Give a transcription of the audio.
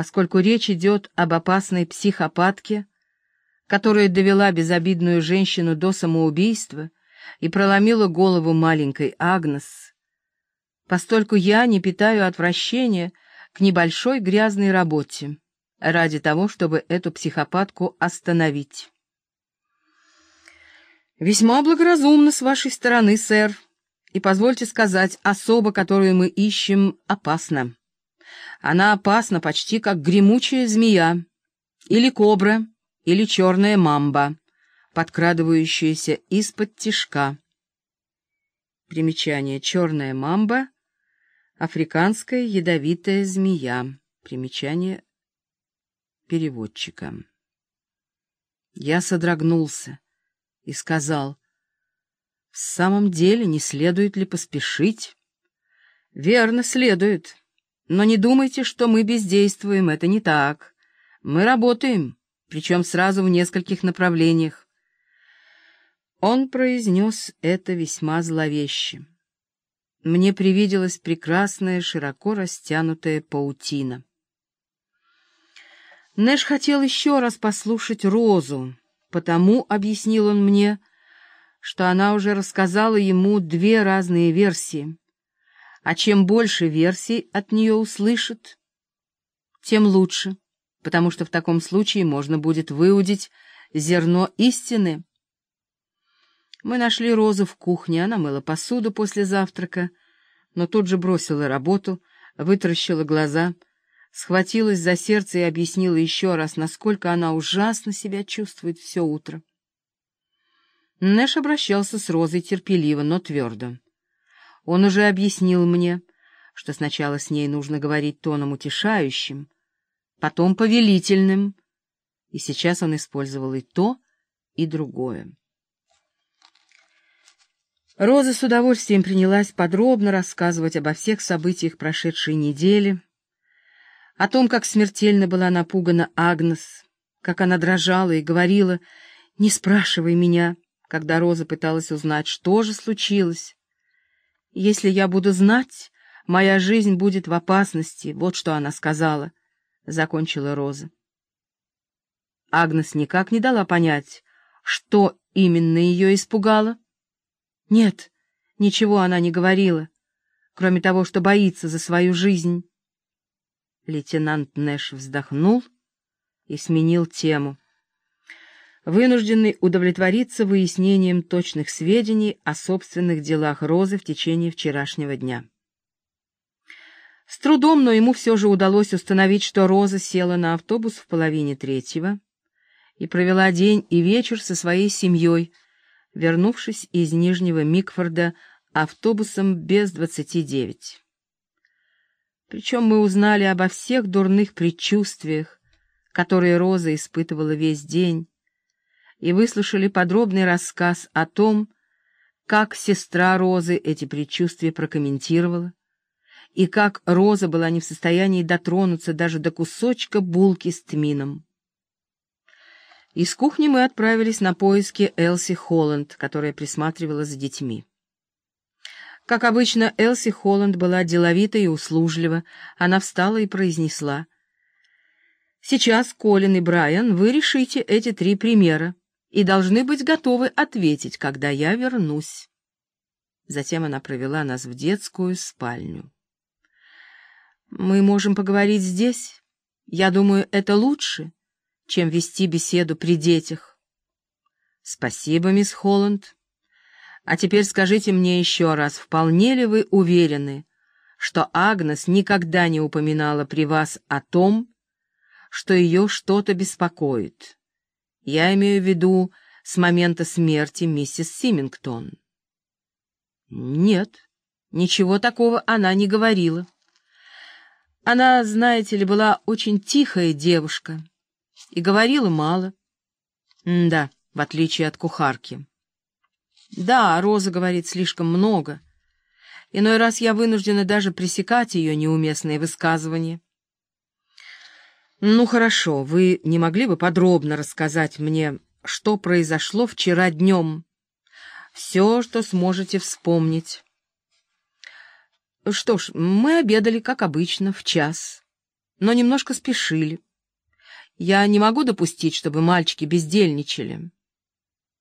поскольку речь идет об опасной психопатке, которая довела безобидную женщину до самоубийства и проломила голову маленькой Агнес, постольку я не питаю отвращения к небольшой грязной работе ради того, чтобы эту психопатку остановить. Весьма благоразумно с вашей стороны, сэр, и позвольте сказать, особа, которую мы ищем, опасна. Она опасна почти как гремучая змея, или кобра, или черная мамба, подкрадывающаяся из-под тишка. Примечание «черная мамба» — африканская ядовитая змея. Примечание переводчика. Я содрогнулся и сказал, «В самом деле не следует ли поспешить?» «Верно, следует. Но не думайте, что мы бездействуем, это не так. Мы работаем, причем сразу в нескольких направлениях. Он произнес это весьма зловеще. Мне привиделась прекрасная, широко растянутая паутина. Нэш хотел еще раз послушать Розу, потому, объяснил он мне, что она уже рассказала ему две разные версии — а чем больше версий от нее услышит, тем лучше, потому что в таком случае можно будет выудить зерно истины. Мы нашли Розу в кухне, она мыла посуду после завтрака, но тут же бросила работу, вытаращила глаза, схватилась за сердце и объяснила еще раз, насколько она ужасно себя чувствует все утро. Нэш обращался с Розой терпеливо, но твердо. Он уже объяснил мне, что сначала с ней нужно говорить тоном утешающим, потом повелительным, и сейчас он использовал и то, и другое. Роза с удовольствием принялась подробно рассказывать обо всех событиях прошедшей недели, о том, как смертельно была напугана Агнес, как она дрожала и говорила «Не спрашивай меня», когда Роза пыталась узнать, что же случилось. «Если я буду знать, моя жизнь будет в опасности», — вот что она сказала, — закончила Роза. Агнес никак не дала понять, что именно ее испугало. Нет, ничего она не говорила, кроме того, что боится за свою жизнь. Лейтенант Нэш вздохнул и сменил тему вынужденный удовлетвориться выяснением точных сведений о собственных делах Розы в течение вчерашнего дня. С трудом, но ему все же удалось установить, что Роза села на автобус в половине третьего и провела день и вечер со своей семьей, вернувшись из Нижнего Микфорда автобусом без двадцати девять. Причем мы узнали обо всех дурных предчувствиях, которые Роза испытывала весь день, и выслушали подробный рассказ о том, как сестра Розы эти предчувствия прокомментировала, и как Роза была не в состоянии дотронуться даже до кусочка булки с тмином. Из кухни мы отправились на поиски Элси Холланд, которая присматривала за детьми. Как обычно, Элси Холланд была деловита и услужлива. Она встала и произнесла. «Сейчас, Колин и Брайан, вы решите эти три примера и должны быть готовы ответить, когда я вернусь. Затем она провела нас в детскую спальню. «Мы можем поговорить здесь. Я думаю, это лучше, чем вести беседу при детях». «Спасибо, мисс Холланд. А теперь скажите мне еще раз, вполне ли вы уверены, что Агнес никогда не упоминала при вас о том, что ее что-то беспокоит?» Я имею в виду с момента смерти миссис Симингтон. Нет, ничего такого она не говорила. Она, знаете ли, была очень тихая девушка и говорила мало. М да, в отличие от кухарки. Да, Роза говорит слишком много. Иной раз я вынуждена даже пресекать ее неуместные высказывания. «Ну хорошо, вы не могли бы подробно рассказать мне, что произошло вчера днем? Все, что сможете вспомнить». «Что ж, мы обедали, как обычно, в час. но немножко спешили. Я не могу допустить, чтобы мальчики бездельничали.